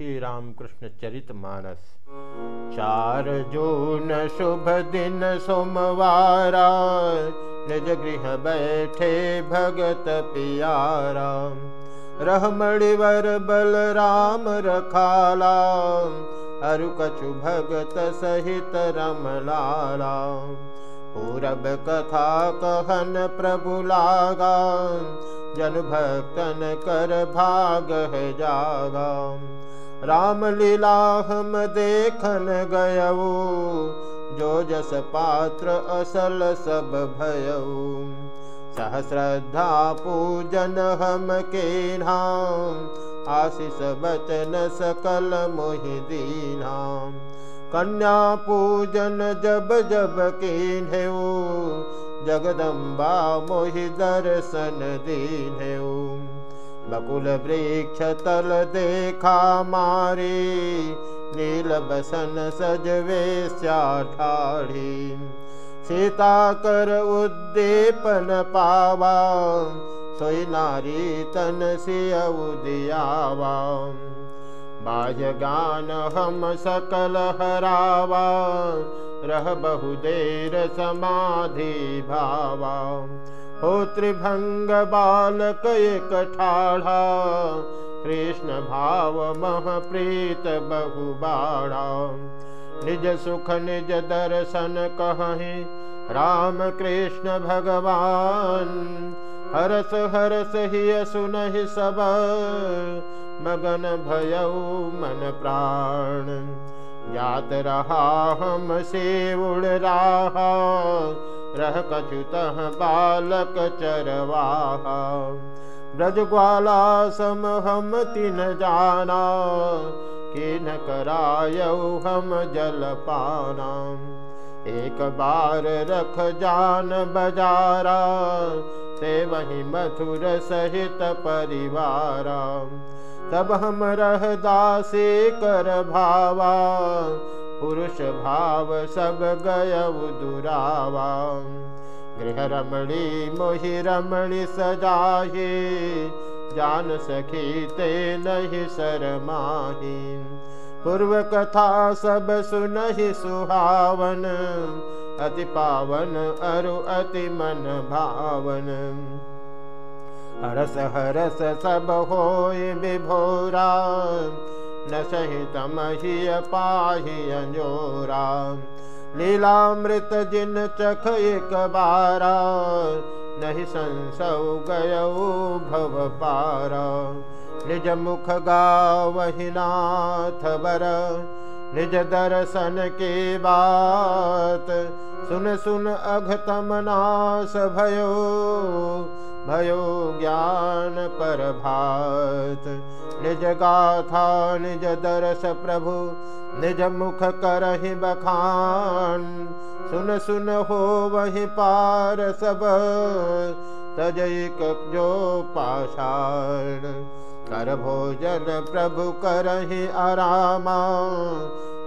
श्री रामकृष्ण चरित मानस चार जून शुभ दिन सोमवारा, निज गृह बैठे भगत पियारा। रहमणिवर बल राम रखाला अरु कछु भगत सहित रमलाला। पूरब कथा कहन प्रभु लागा, जन भक्तन कर भाग है जागा। राम लीला हम देखन गयऊ जो जस पात्र असल सब भयऊ सहश्रद्धा पूजन हम के नाम आशीष बचन सकल मोहि कन्या पूजन जब जब के जगदम्बा मोहि दर्शन दीन बकुल वृक्ष तल देखा मारे नील बसन सजवे ठाढ़ी सीता कर उद्दीपन पावा सोई नारी तन सिय उदियावा बाज गान हम सकल हरावा रह बहु देर समाधि भावा हो त्रिभंग बालक एक ठाढ़ा, कृष्ण भाव मह प्रीत बहु बाड़ा निज सुख निज दर्शन कहे, राम कृष्ण भगवान। हरस हरस ही सुनहि सब, मगन भयऊ मन प्राण। यात रहा हम से उड़ रह कछुत बालक चरवाहा। ब्रज ग्वाला सम हम तिन जाना, कि न करायऊ हम जल पाना। एक बार रख जान बजारा, से वही मथुर सहित परिवारा। तब हम रह दासे कर भावा पुरुष भाव सब गय दुरावा गृह रमणी मोहि रमणी सजाही जान सखी ते नहीं शरमाही। पूर्व कथा सब सुनहि सुहावन अति पावन अरु अति मन भावन। हरस हरस सब हो विभोरा न सहित मही पाही अंजोरा लीलामृत जिन चख एक बारा, नहीं संसव गय भव पारा। निज मुख गावहि नाथ बर, निज दर्शन के बात। सुन सुन अघतम नाश भयो भयो ज्ञान पर भात। निज गाथा निज दरस प्रभु निज मुख करहि बखान सुन सुन हो वही पार सब तजैक जो पाषाण। कर भोजन प्रभु करहि आरामा,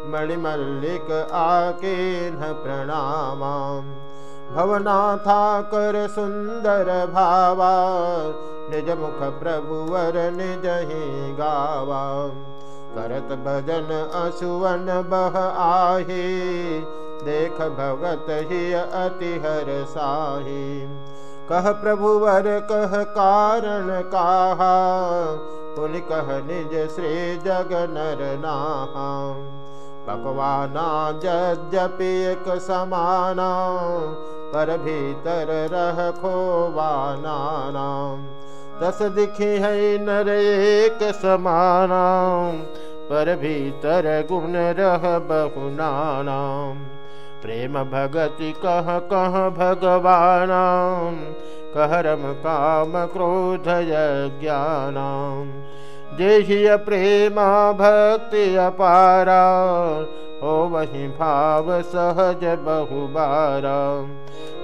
मणिमल्लिक आके न प्रणामा। भवनाथा कर सुंदर भावा निज मुख प्रभुवर निज ही गावा। करत भजन असुवन बह आहे। देख भगत ही अति हर साही। कह प्रभुवर कह कारण काहा। पुन कह निज श्री जग नर नाहा पकवाना एक समाना। पर भीतर रह खोवाना दस दिखी है नर एक समाना, पर भीतर गुण रह बहुनाना प्रेम भगति कह कह भगवान कह रम काम क्रोध ज्ञान जेहिय प्रेमा भक्ति अपारा, हो वही भाव सहज बहुबारा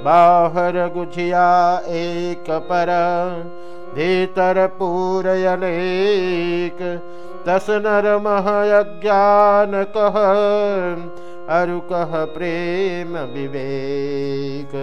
बाहर गुझिया एक पर धीतरपूरयलेक दश नरमहयज्ञानकः अरुकः प्रेम विवेक।